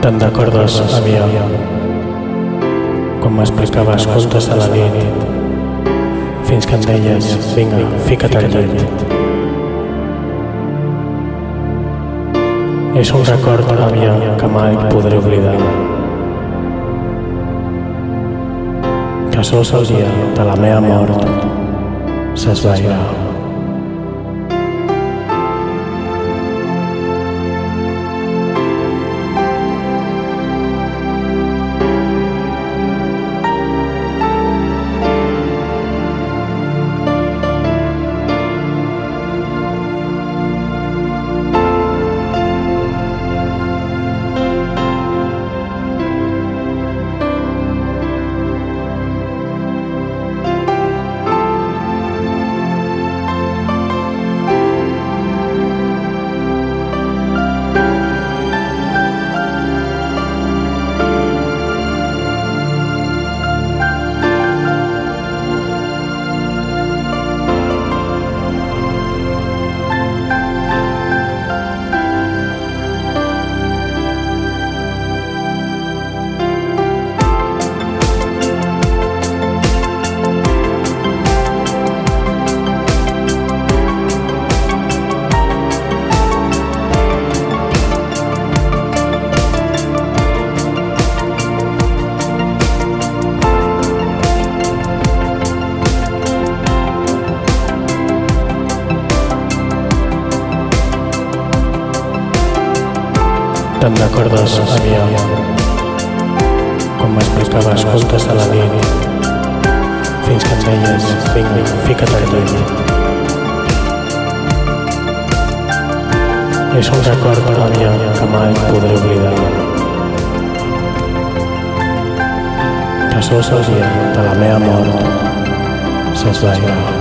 Te'n recordes, àvia, quan m'explicaves contes a la nit, fins que em deies, vinga, fica't al llit. És un record, àvia, que mai podré oblidar. Que sols el dia de la meva mort s'esvairà. Te'n recordes, àvia, quan m'explicaves contes a la nit, fins que em deies, vinga, fica't al llit. És un record, àvia, que mai podré oblidar. Que sols el dia de la meva mort s'esvairà.